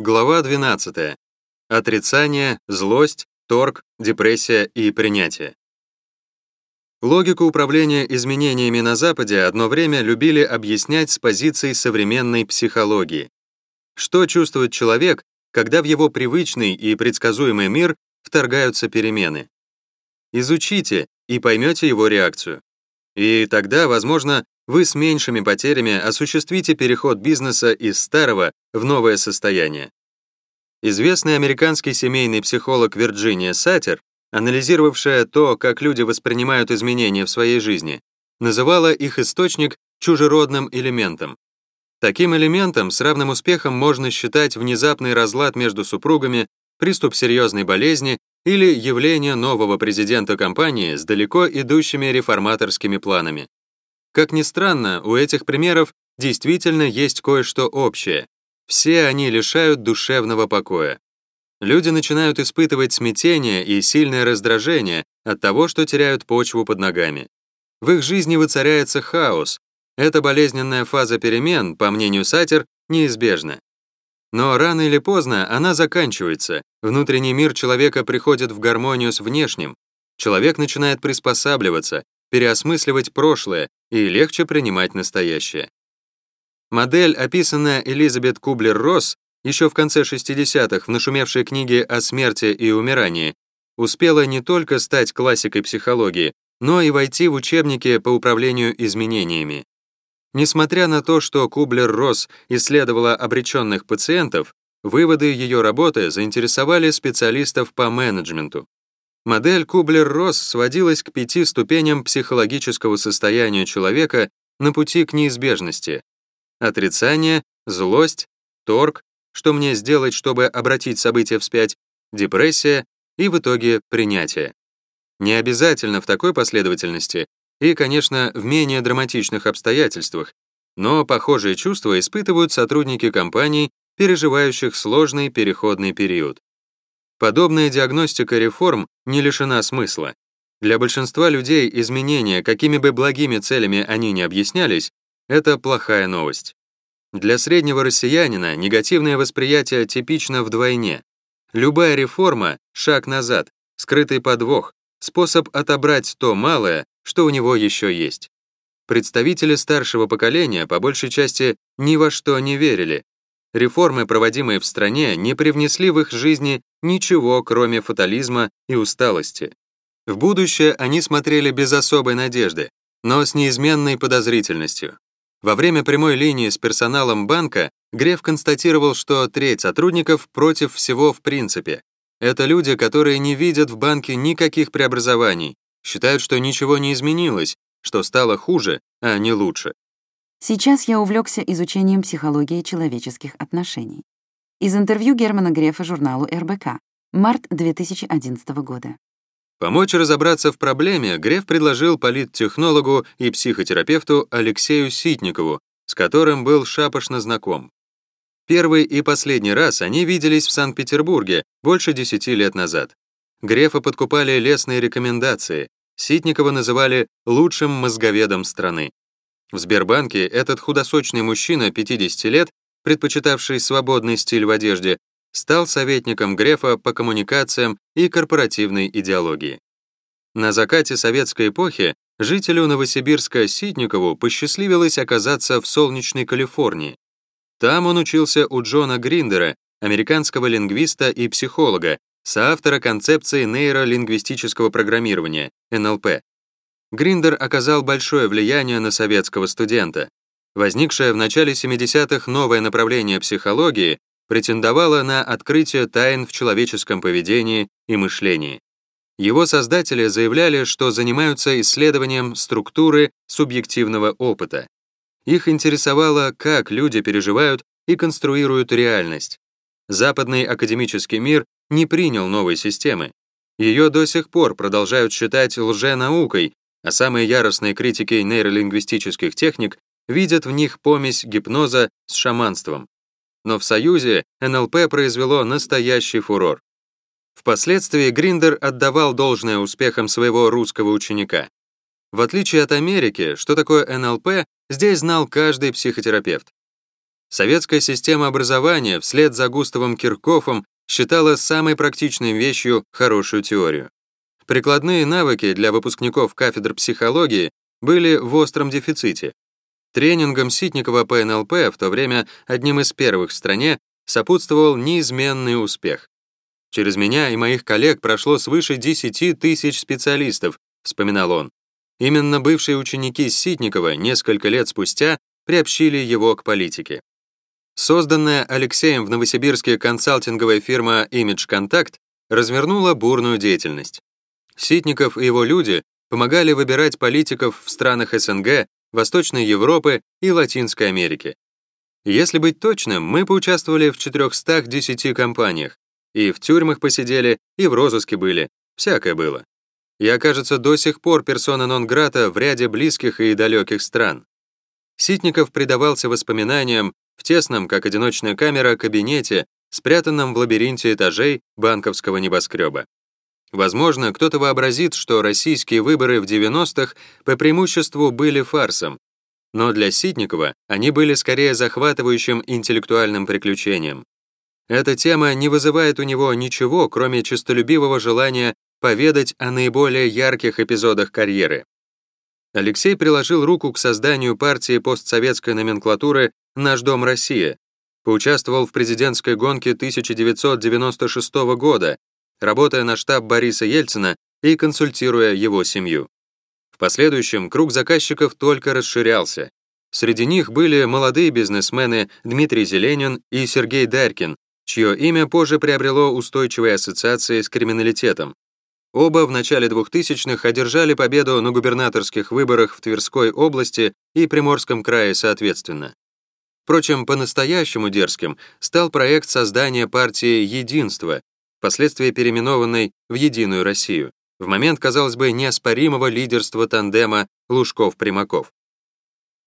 глава 12. Отрицание, злость, торг, депрессия и принятие. Логику управления изменениями на Западе одно время любили объяснять с позицией современной психологии. Что чувствует человек, когда в его привычный и предсказуемый мир вторгаются перемены? Изучите и поймете его реакцию. И тогда, возможно, вы с меньшими потерями осуществите переход бизнеса из старого в новое состояние. Известный американский семейный психолог Вирджиния Сатер, анализировавшая то, как люди воспринимают изменения в своей жизни, называла их источник чужеродным элементом. Таким элементом с равным успехом можно считать внезапный разлад между супругами, приступ серьезной болезни или явление нового президента компании с далеко идущими реформаторскими планами. Как ни странно, у этих примеров действительно есть кое-что общее. Все они лишают душевного покоя. Люди начинают испытывать смятение и сильное раздражение от того, что теряют почву под ногами. В их жизни воцаряется хаос. Эта болезненная фаза перемен, по мнению Сатер, неизбежна. Но рано или поздно она заканчивается, внутренний мир человека приходит в гармонию с внешним, человек начинает приспосабливаться, переосмысливать прошлое и легче принимать настоящее. Модель, описанная Элизабет Кублер-Росс еще в конце 60-х в нашумевшей книге о смерти и умирании, успела не только стать классикой психологии, но и войти в учебники по управлению изменениями. Несмотря на то, что Кублер-Росс исследовала обреченных пациентов, выводы ее работы заинтересовали специалистов по менеджменту. Модель Кублер-Росс сводилась к пяти ступеням психологического состояния человека на пути к неизбежности. Отрицание, злость, торг, что мне сделать, чтобы обратить события вспять, депрессия и в итоге принятие. Не обязательно в такой последовательности и, конечно, в менее драматичных обстоятельствах, но похожие чувства испытывают сотрудники компаний, переживающих сложный переходный период. Подобная диагностика реформ не лишена смысла. Для большинства людей изменения, какими бы благими целями они ни объяснялись, это плохая новость. Для среднего россиянина негативное восприятие типично вдвойне. Любая реформа — шаг назад, скрытый подвох, способ отобрать то малое, что у него еще есть. Представители старшего поколения по большей части ни во что не верили, реформы, проводимые в стране, не привнесли в их жизни ничего, кроме фатализма и усталости. В будущее они смотрели без особой надежды, но с неизменной подозрительностью. Во время прямой линии с персоналом банка Греф констатировал, что треть сотрудников против всего в принципе. Это люди, которые не видят в банке никаких преобразований, считают, что ничего не изменилось, что стало хуже, а не лучше. Сейчас я увлекся изучением психологии человеческих отношений. Из интервью Германа Грефа журналу РБК. Март 2011 года. Помочь разобраться в проблеме Греф предложил политтехнологу и психотерапевту Алексею Ситникову, с которым был шапошно знаком. Первый и последний раз они виделись в Санкт-Петербурге больше десяти лет назад. Грефа подкупали лестные рекомендации, Ситникова называли лучшим мозговедом страны. В Сбербанке этот худосочный мужчина 50 лет, предпочитавший свободный стиль в одежде, стал советником Грефа по коммуникациям и корпоративной идеологии. На закате советской эпохи жителю Новосибирска Ситникову посчастливилось оказаться в солнечной Калифорнии. Там он учился у Джона Гриндера, американского лингвиста и психолога, соавтора концепции нейролингвистического программирования, НЛП. Гриндер оказал большое влияние на советского студента. Возникшее в начале 70-х новое направление психологии претендовало на открытие тайн в человеческом поведении и мышлении. Его создатели заявляли, что занимаются исследованием структуры субъективного опыта. Их интересовало, как люди переживают и конструируют реальность. Западный академический мир не принял новой системы. Ее до сих пор продолжают считать лженаукой, а самые яростные критики нейролингвистических техник видят в них помесь гипноза с шаманством. Но в Союзе НЛП произвело настоящий фурор. Впоследствии Гриндер отдавал должное успехам своего русского ученика. В отличие от Америки, что такое НЛП, здесь знал каждый психотерапевт. Советская система образования вслед за Густавом Киркофом считала самой практичной вещью хорошую теорию. Прикладные навыки для выпускников кафедр психологии были в остром дефиците. Тренингом Ситникова по НЛП в то время одним из первых в стране сопутствовал неизменный успех. Через меня и моих коллег прошло свыше 10 тысяч специалистов, вспоминал он. Именно бывшие ученики Ситникова несколько лет спустя приобщили его к политике. Созданная Алексеем в Новосибирске консалтинговая фирма Image Contact развернула бурную деятельность. Ситников и его люди помогали выбирать политиков в странах СНГ, Восточной Европы и Латинской Америки. Если быть точным, мы поучаствовали в 410 компаниях, и в тюрьмах посидели, и в розыске были, всякое было. Я, кажется, до сих пор персона нон-грата в ряде близких и далеких стран. Ситников предавался воспоминаниям в тесном, как одиночная камера, кабинете, спрятанном в лабиринте этажей банковского небоскреба. Возможно, кто-то вообразит, что российские выборы в 90-х по преимуществу были фарсом, но для Ситникова они были скорее захватывающим интеллектуальным приключением. Эта тема не вызывает у него ничего, кроме честолюбивого желания поведать о наиболее ярких эпизодах карьеры. Алексей приложил руку к созданию партии постсоветской номенклатуры «Наш дом Россия», поучаствовал в президентской гонке 1996 года, работая на штаб Бориса Ельцина и консультируя его семью. В последующем круг заказчиков только расширялся. Среди них были молодые бизнесмены Дмитрий Зеленин и Сергей Дарькин, чье имя позже приобрело устойчивые ассоциации с криминалитетом. Оба в начале 2000-х одержали победу на губернаторских выборах в Тверской области и Приморском крае соответственно. Впрочем, по-настоящему дерзким стал проект создания партии «Единство», впоследствии переименованной в «Единую Россию», в момент, казалось бы, неоспоримого лидерства тандема Лужков-Примаков.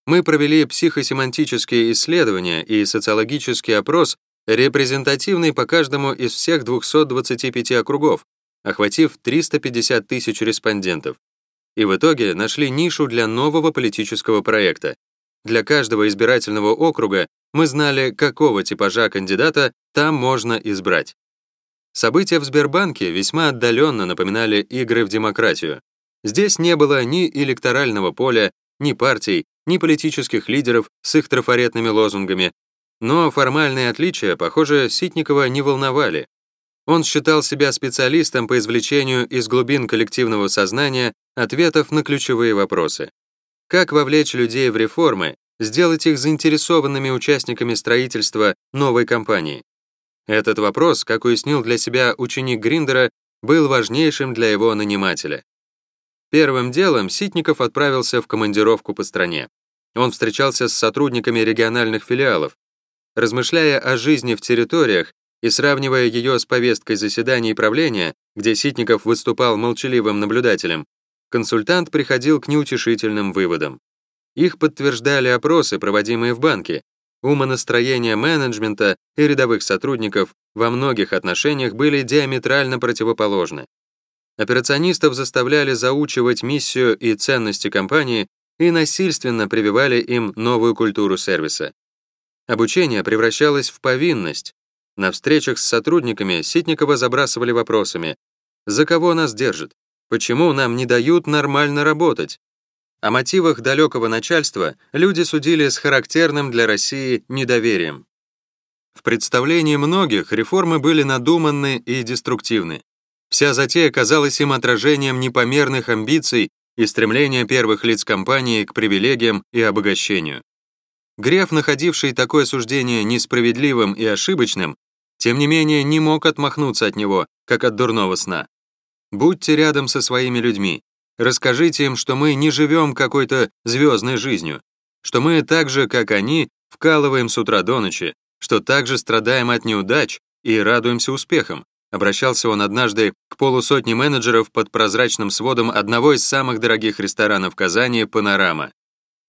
Мы провели психосемантические исследования и социологический опрос репрезентативный по каждому из всех 225 округов, охватив 350 тысяч респондентов. И в итоге нашли нишу для нового политического проекта. Для каждого избирательного округа мы знали, какого типажа кандидата там можно избрать. События в Сбербанке весьма отдаленно напоминали игры в демократию. Здесь не было ни электорального поля, ни партий, ни политических лидеров с их трафаретными лозунгами, но формальные отличия, похоже, Ситникова не волновали. Он считал себя специалистом по извлечению из глубин коллективного сознания ответов на ключевые вопросы. Как вовлечь людей в реформы, сделать их заинтересованными участниками строительства новой компании? Этот вопрос, как уяснил для себя ученик Гриндера, был важнейшим для его нанимателя. Первым делом Ситников отправился в командировку по стране. Он встречался с сотрудниками региональных филиалов, Размышляя о жизни в территориях и сравнивая ее с повесткой заседаний правления, где Ситников выступал молчаливым наблюдателем, консультант приходил к неутешительным выводам. Их подтверждали опросы, проводимые в банке. Умонастроение менеджмента и рядовых сотрудников во многих отношениях были диаметрально противоположны. Операционистов заставляли заучивать миссию и ценности компании и насильственно прививали им новую культуру сервиса. Обучение превращалось в повинность. На встречах с сотрудниками Ситникова забрасывали вопросами. «За кого нас держат? Почему нам не дают нормально работать?» О мотивах далекого начальства люди судили с характерным для России недоверием. В представлении многих реформы были надуманны и деструктивны. Вся затея казалась им отражением непомерных амбиций и стремления первых лиц компании к привилегиям и обогащению. Греф, находивший такое суждение несправедливым и ошибочным, тем не менее не мог отмахнуться от него, как от дурного сна. Будьте рядом со своими людьми. Расскажите им, что мы не живем какой-то звездной жизнью, что мы так же, как они, вкалываем с утра до ночи, что также страдаем от неудач и радуемся успехам. Обращался он однажды к полусотне менеджеров под прозрачным сводом одного из самых дорогих ресторанов Казани «Панорама».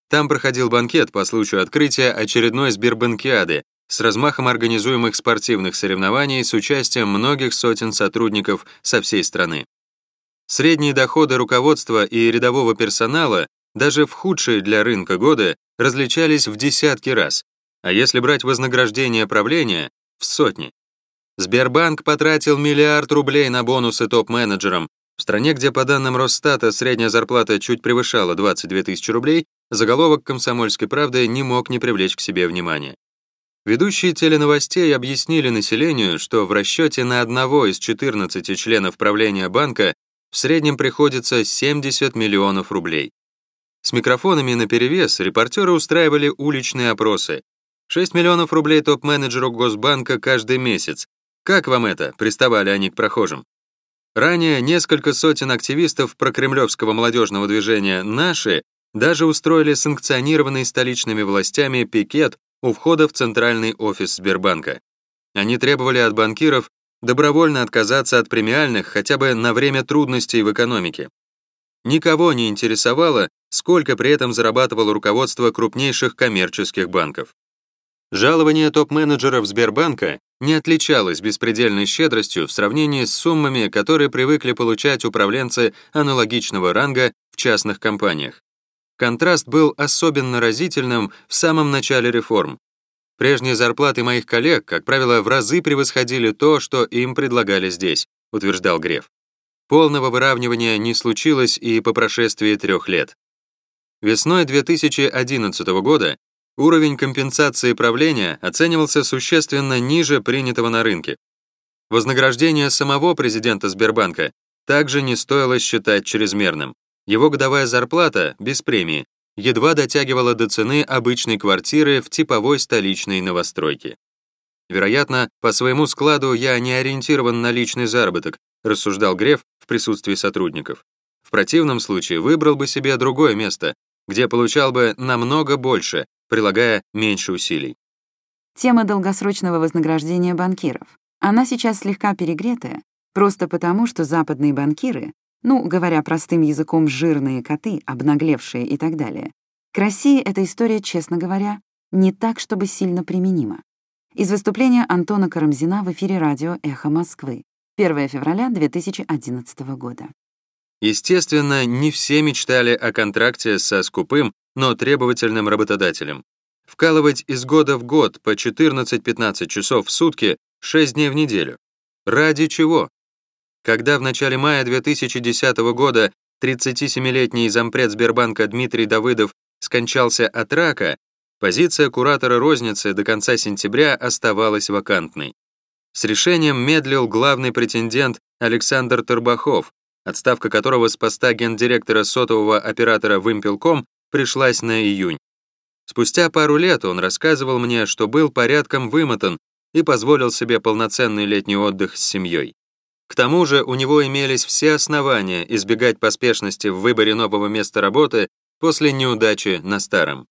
Там проходил банкет по случаю открытия очередной Сбербанкиады с размахом организуемых спортивных соревнований с участием многих сотен сотрудников со всей страны. Средние доходы руководства и рядового персонала даже в худшие для рынка годы различались в десятки раз, а если брать вознаграждение правления — в сотни. Сбербанк потратил миллиард рублей на бонусы топ-менеджерам. В стране, где по данным Росстата средняя зарплата чуть превышала 22 тысячи рублей, заголовок «Комсомольской правды» не мог не привлечь к себе внимания. Ведущие теленовостей объяснили населению, что в расчете на одного из 14 членов правления банка в среднем приходится 70 миллионов рублей. С микрофонами наперевес репортеры устраивали уличные опросы. 6 миллионов рублей топ-менеджеру Госбанка каждый месяц, как вам это?» — приставали они к прохожим. Ранее несколько сотен активистов прокремлевского молодежного движения «Наши» даже устроили санкционированный столичными властями пикет у входа в центральный офис Сбербанка. Они требовали от банкиров добровольно отказаться от премиальных хотя бы на время трудностей в экономике. Никого не интересовало, сколько при этом зарабатывало руководство крупнейших коммерческих банков. Жалование топ-менеджеров Сбербанка не отличалось беспредельной щедростью в сравнении с суммами, которые привыкли получать управленцы аналогичного ранга в частных компаниях. Контраст был особенно разительным в самом начале реформ. Прежние зарплаты моих коллег, как правило, в разы превосходили то, что им предлагали здесь, утверждал Греф. Полного выравнивания не случилось и по прошествии трех лет. Весной 2011 года Уровень компенсации правления оценивался существенно ниже принятого на рынке. Вознаграждение самого президента Сбербанка также не стоило считать чрезмерным. Его годовая зарплата, без премии, едва дотягивала до цены обычной квартиры в типовой столичной новостройке. Вероятно, по своему складу я не ориентирован на личный заработок, рассуждал Греф в присутствии сотрудников. В противном случае выбрал бы себе другое место, где получал бы намного больше, прилагая меньше усилий. Тема долгосрочного вознаграждения банкиров. Она сейчас слегка перегретая, просто потому, что западные банкиры, ну, говоря простым языком, жирные коты, обнаглевшие и так далее, к России эта история, честно говоря, не так, чтобы сильно применима. Из выступления Антона Карамзина в эфире радио «Эхо Москвы», 1 февраля 2011 года. Естественно, не все мечтали о контракте со скупым, но требовательным работодателем. Вкалывать из года в год по 14-15 часов в сутки 6 дней в неделю. Ради чего? Когда в начале мая 2010 года 37-летний зампред Сбербанка Дмитрий Давыдов скончался от рака, позиция куратора розницы до конца сентября оставалась вакантной. С решением медлил главный претендент Александр Торбахов, отставка которого с поста гендиректора сотового оператора Вымпелком пришлась на июнь. Спустя пару лет он рассказывал мне, что был порядком вымотан и позволил себе полноценный летний отдых с семьей. К тому же у него имелись все основания избегать поспешности в выборе нового места работы после неудачи на старом.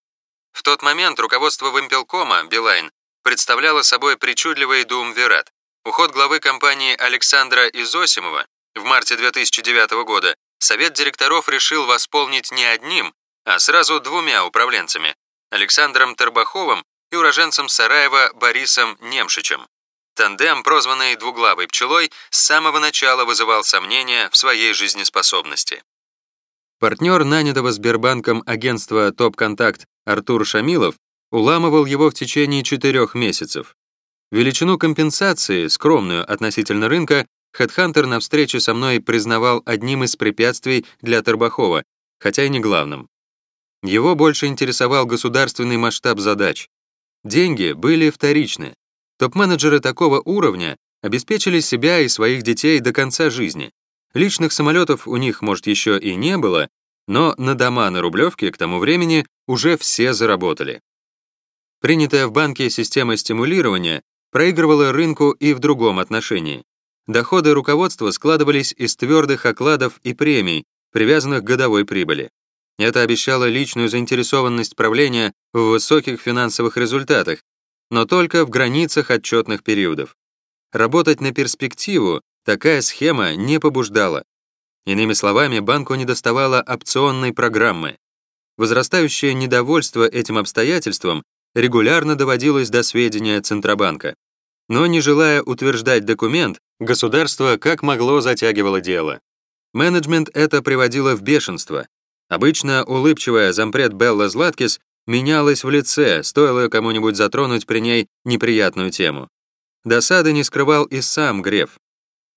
В тот момент руководство Вымпелкома, Билайн, представляло собой причудливый дуумвират. Уход главы компании Александра Изосимова в марте 2009 года совет директоров решил восполнить не одним, а сразу двумя управленцами – Александром Тарбаховым и уроженцем Сараева Борисом Немшичем. Тандем, прозванный «двуглавой пчелой», с самого начала вызывал сомнения в своей жизнеспособности. Партнер нанятого Сбербанком агентства «Топ-контакт» Артур Шамилов уламывал его в течение четырех месяцев. Величину компенсации, скромную относительно рынка, Хедхантер на встрече со мной признавал одним из препятствий для Тарбахова, хотя и не главным. Его больше интересовал государственный масштаб задач. Деньги были вторичны. Топ-менеджеры такого уровня обеспечили себя и своих детей до конца жизни. Личных самолетов у них, может, еще и не было, но на дома на Рублевке к тому времени уже все заработали. Принятая в банке система стимулирования проигрывала рынку и в другом отношении. Доходы руководства складывались из твердых окладов и премий, привязанных к годовой прибыли. Это обещало личную заинтересованность правления в высоких финансовых результатах, но только в границах отчетных периодов. Работать на перспективу такая схема не побуждала. Иными словами, банку недоставало опционной программы. Возрастающее недовольство этим обстоятельством регулярно доводилось до сведения Центробанка. Но не желая утверждать документ, государство как могло затягивало дело. Менеджмент это приводило в бешенство, Обычно улыбчивая зампред Белла Златкис менялась в лице, стоило кому-нибудь затронуть при ней неприятную тему. Досады не скрывал и сам Греф.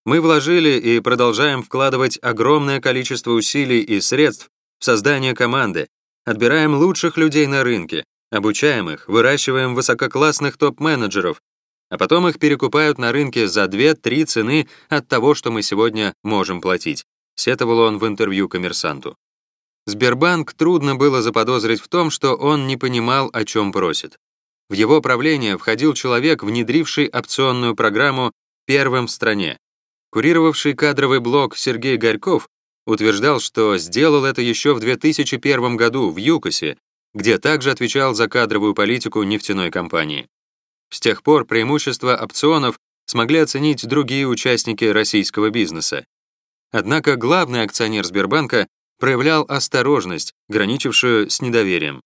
Мы вложили и продолжаем вкладывать огромное количество усилий и средств в создание команды, отбираем лучших людей на рынке, обучаем их, выращиваем высококлассных топ-менеджеров, а потом их перекупают на рынке за 2-3 цены от того, что мы сегодня можем платить, сетовал он в интервью коммерсанту. Сбербанк трудно было заподозрить в том, что он не понимал, о чем просит. В его правление входил человек, внедривший опционную программу первым в стране. Курировавший кадровый блок Сергей Горьков утверждал, что сделал это еще в 2001 году в ЮКОСе, где также отвечал за кадровую политику нефтяной компании. С тех пор преимущества опционов смогли оценить другие участники российского бизнеса. Однако главный акционер Сбербанка проявлял осторожность, граничившую с недоверием.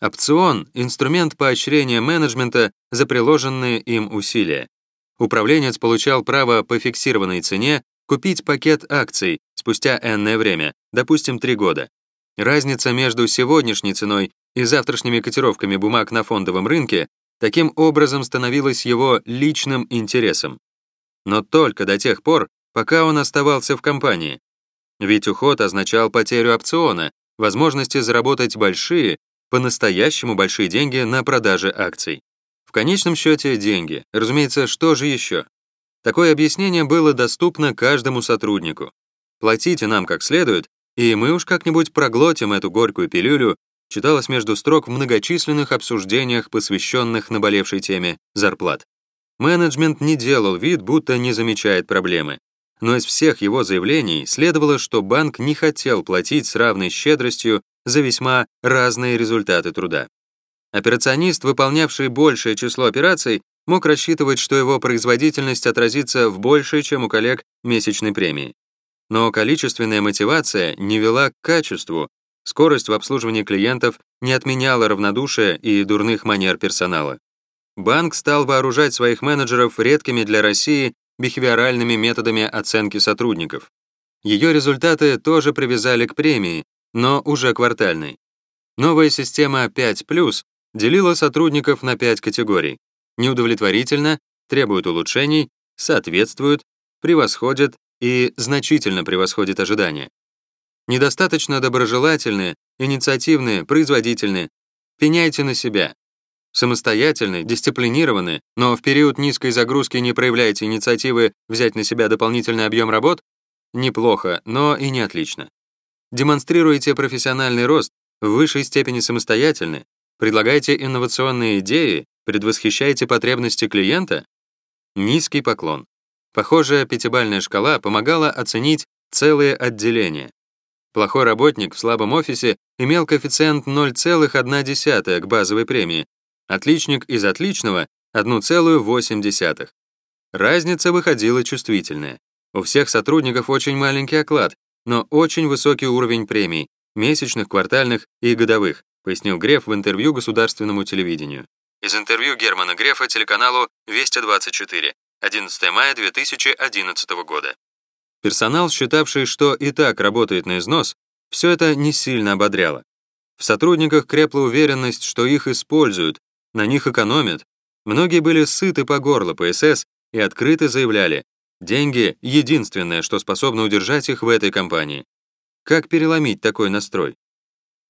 Опцион — инструмент поощрения менеджмента за приложенные им усилия. Управленец получал право по фиксированной цене купить пакет акций спустя энное время, допустим, 3 года. Разница между сегодняшней ценой и завтрашними котировками бумаг на фондовом рынке таким образом становилась его личным интересом. Но только до тех пор, пока он оставался в компании. Ведь уход означал потерю опциона, возможности заработать большие, по-настоящему большие деньги на продаже акций. В конечном счете деньги. Разумеется, что же еще? Такое объяснение было доступно каждому сотруднику. Платите нам как следует, и мы уж как-нибудь проглотим эту горькую пилюлю, читалось между строк в многочисленных обсуждениях, посвященных наболевшей теме зарплат. Менеджмент не делал вид, будто не замечает проблемы но из всех его заявлений следовало, что банк не хотел платить с равной щедростью за весьма разные результаты труда. Операционист, выполнявший большее число операций, мог рассчитывать, что его производительность отразится в большей, чем у коллег, месячной премии. Но количественная мотивация не вела к качеству, скорость в обслуживании клиентов не отменяла равнодушия и дурных манер персонала. Банк стал вооружать своих менеджеров редкими для России бихевиоральными методами оценки сотрудников. Ее результаты тоже привязали к премии, но уже квартальной. Новая система 5+, делила сотрудников на 5 категорий. Неудовлетворительно, требуют улучшений, соответствуют, превосходят и значительно превосходят ожидания. Недостаточно доброжелательны, инициативны, производительны. Пеняйте на себя. Самостоятельны, дисциплинированы, но в период низкой загрузки не проявляете инициативы взять на себя дополнительный объем работ? Неплохо, но и не отлично. Демонстрируете профессиональный рост, в высшей степени самостоятельны, предлагаете инновационные идеи, предвосхищаете потребности клиента? Низкий поклон. Похожая пятибальная шкала помогала оценить целые отделения. Плохой работник в слабом офисе имел коэффициент 0,1 к базовой премии, Отличник из отличного — 1,8. Разница выходила чувствительная. У всех сотрудников очень маленький оклад, но очень высокий уровень премий, месячных, квартальных и годовых, пояснил Греф в интервью государственному телевидению. Из интервью Германа Грефа телеканалу «Вести-24», 11 мая 2011 года. Персонал, считавший, что и так работает на износ, все это не сильно ободряло. В сотрудниках крепла уверенность, что их используют, на них экономят. Многие были сыты по горло ПСС и открыто заявляли, деньги — единственное, что способно удержать их в этой компании. Как переломить такой настрой?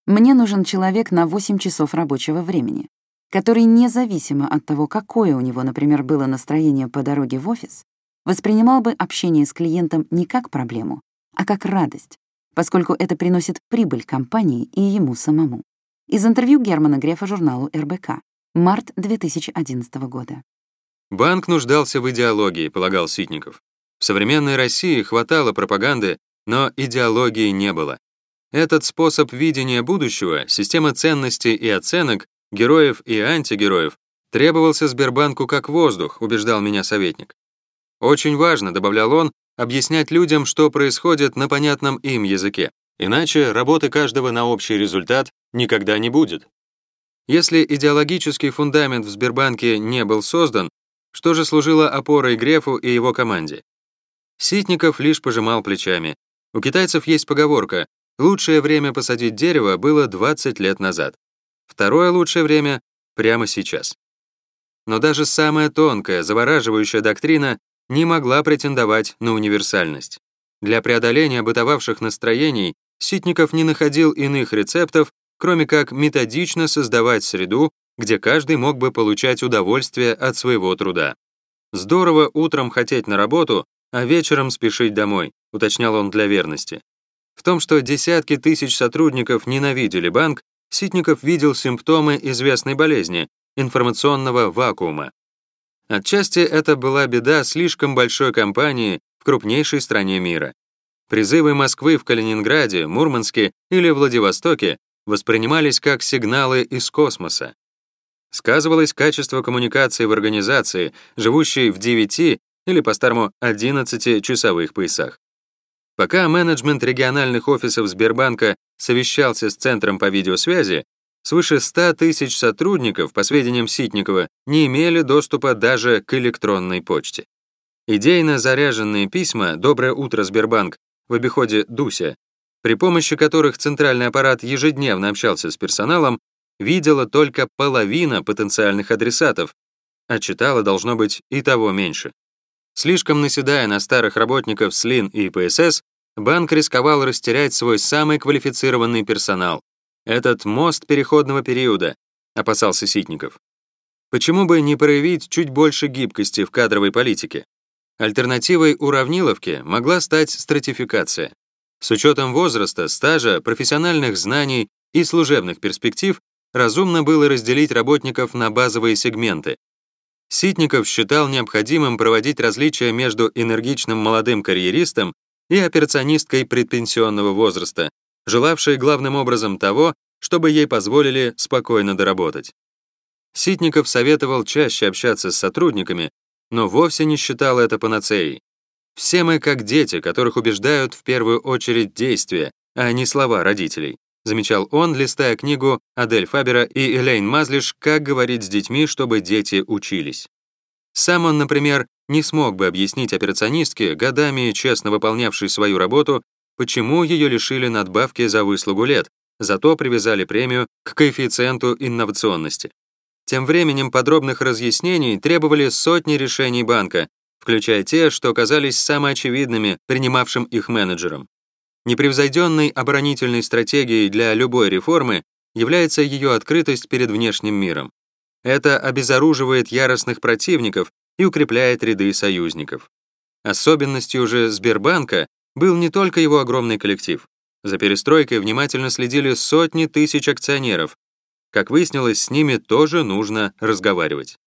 Мне нужен человек на 8 часов рабочего времени, который независимо от того, какое у него, например, было настроение по дороге в офис, воспринимал бы общение с клиентом не как проблему, а как радость, поскольку это приносит прибыль компании и ему самому. Из интервью Германа Грефа журналу РБК. Март 2011 года. Банк нуждался в идеологии, полагал Ситников. В современной России хватало пропаганды, но идеологии не было. Этот способ видения будущего, система ценностей и оценок, героев и антигероев, требовался Сбербанку как воздух, убеждал меня советник. Очень важно, добавлял он, объяснять людям, что происходит на понятном им языке. Иначе работы каждого на общий результат никогда не будет. Если идеологический фундамент в Сбербанке не был создан, что же служило опорой Грефу и его команде? Ситников лишь пожимал плечами. У китайцев есть поговорка «лучшее время посадить дерево было 20 лет назад». Второе лучшее время — прямо сейчас. Но даже самая тонкая, завораживающая доктрина не могла претендовать на универсальность. Для преодоления бытовавших настроений Ситников не находил иных рецептов, кроме как методично создавать среду, где каждый мог бы получать удовольствие от своего труда. «Здорово утром хотеть на работу, а вечером спешить домой», уточнял он для верности. В том, что десятки тысяч сотрудников ненавидели банк, Ситников видел симптомы известной болезни — информационного вакуума. Отчасти это была беда слишком большой компании в крупнейшей стране мира. Призывы Москвы в Калининграде, Мурманске или Владивостоке воспринимались как сигналы из космоса. Сказывалось качество коммуникации в организации, живущей в 9 или по-старому 11-часовых поясах. Пока менеджмент региональных офисов Сбербанка совещался с Центром по видеосвязи, свыше 100 тысяч сотрудников, по сведениям Ситникова, не имели доступа даже к электронной почте. Идейно заряженные письма «Доброе утро, Сбербанк» в обиходе «Дуся», при помощи которых центральный аппарат ежедневно общался с персоналом, видела только половина потенциальных адресатов, а читала должно быть и того меньше. Слишком наседая на старых работников СЛИН и ПСС, банк рисковал растерять свой самый квалифицированный персонал. Этот мост переходного периода, опасался Ситников. Почему бы не проявить чуть больше гибкости в кадровой политике? Альтернативой уравниловке могла стать стратификация. С учетом возраста, стажа, профессиональных знаний и служебных перспектив разумно было разделить работников на базовые сегменты. Ситников считал необходимым проводить различия между энергичным молодым карьеристом и операционисткой предпенсионного возраста, желавшей главным образом того, чтобы ей позволили спокойно доработать. Ситников советовал чаще общаться с сотрудниками, но вовсе не считал это панацеей. Все мы как дети, которых убеждают в первую очередь действия, а не слова родителей, замечал он, листая книгу Адель Фабера и Элейн Мазлиш «Как говорить с детьми, чтобы дети учились». Сам он, например, не смог бы объяснить операционистке, годами честно выполнявшей свою работу, почему ее лишили надбавки за выслугу лет, зато привязали премию к коэффициенту инновационности. Тем временем подробных разъяснений требовали сотни решений банка, включая те, что казались самоочевидными принимавшим их менеджерам. Непревзойденной оборонительной стратегией для любой реформы является ее открытость перед внешним миром. Это обезоруживает яростных противников и укрепляет ряды союзников. Особенностью же Сбербанка был не только его огромный коллектив. За перестройкой внимательно следили сотни тысяч акционеров, как выяснилось, с ними тоже нужно разговаривать.